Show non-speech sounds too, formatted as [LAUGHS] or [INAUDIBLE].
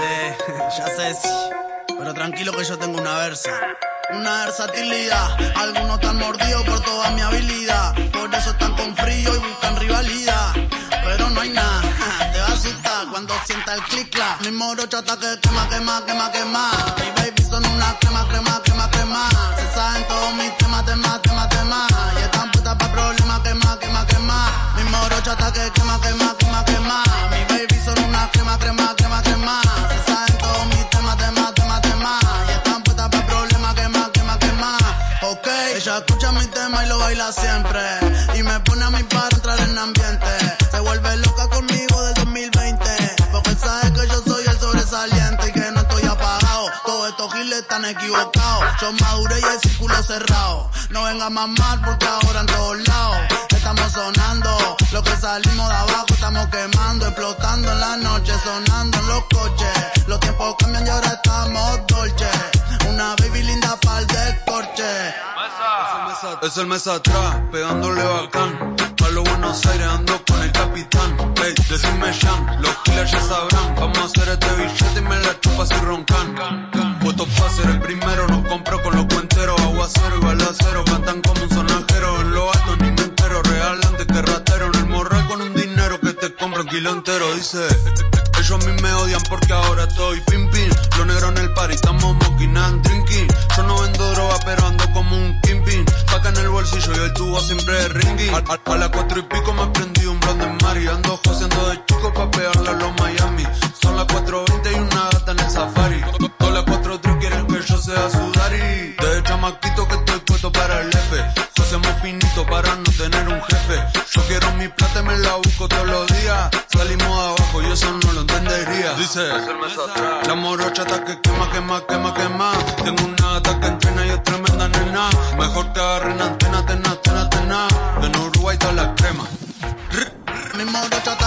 [LAUGHS] ya sé, sí. Pero tranquilo que yo tengo una versa. Una versatilidad. Algunos están mordidos por toda mi habilidad. Por eso están con frío y buscan rivalidad. Pero no hay nada, [LAUGHS] te va a asustar cuando sienta el clic clac. Mi morocho ataque quema, quema, quema, quema. Mi baby son una crema, crema, crema, crema. Escucha mi tema y lo baila siempre. Y me pone a mi para entrar en ambiente. Se vuelve loca conmigo del 2020. Porque sabe que yo soy el sobresaliente y que no estoy apagado. Todos estos giles están equivocados. Yo maduré y el círculo cerrado. No venga a mamar porque ahora en todos lados estamos sonando. Lo que salimos de abajo estamos quemando, explotando en la noche, sonando en los coches. Los tiempos cambian y ahora estamos dolce. Una baby linda descorche. Es el mes atrás, pegándole bacán. A los Buenos Aires ando con el capitán. Ey, decime Jean, los killers ya sabrán. Vamos a hacer este billete y me la chupas y roncan. Puesto pa' ser el primero, no compro con los cuenteros. Aguacero y balacero, cantan como un sonajero. En lo alto ni me entero, real antes que ratero. En el morral con un dinero que te compra un kilo entero. Dice, ellos a mí me odian porque ahora estoy pim pim. Los negros en el en el tubo siempre ringing. A, a, a las cuatro y pico me prendí un blonde en Mari. Ando joseando de chico pa' pegarle a los Miami. Son las 4.20 y una gata en el safari. Todas las 4.3 quieren que yo sea sudari. De chamaquito que estoy puesto para el F. Hacemos finito para no tener un jefe. Yo quiero mi plata y me la busco todos los días. Salimos de abajo y eso no lo entendería. Dice, la morocha está que quema, quema, quema, quema. Tengo una gata que entrena Mi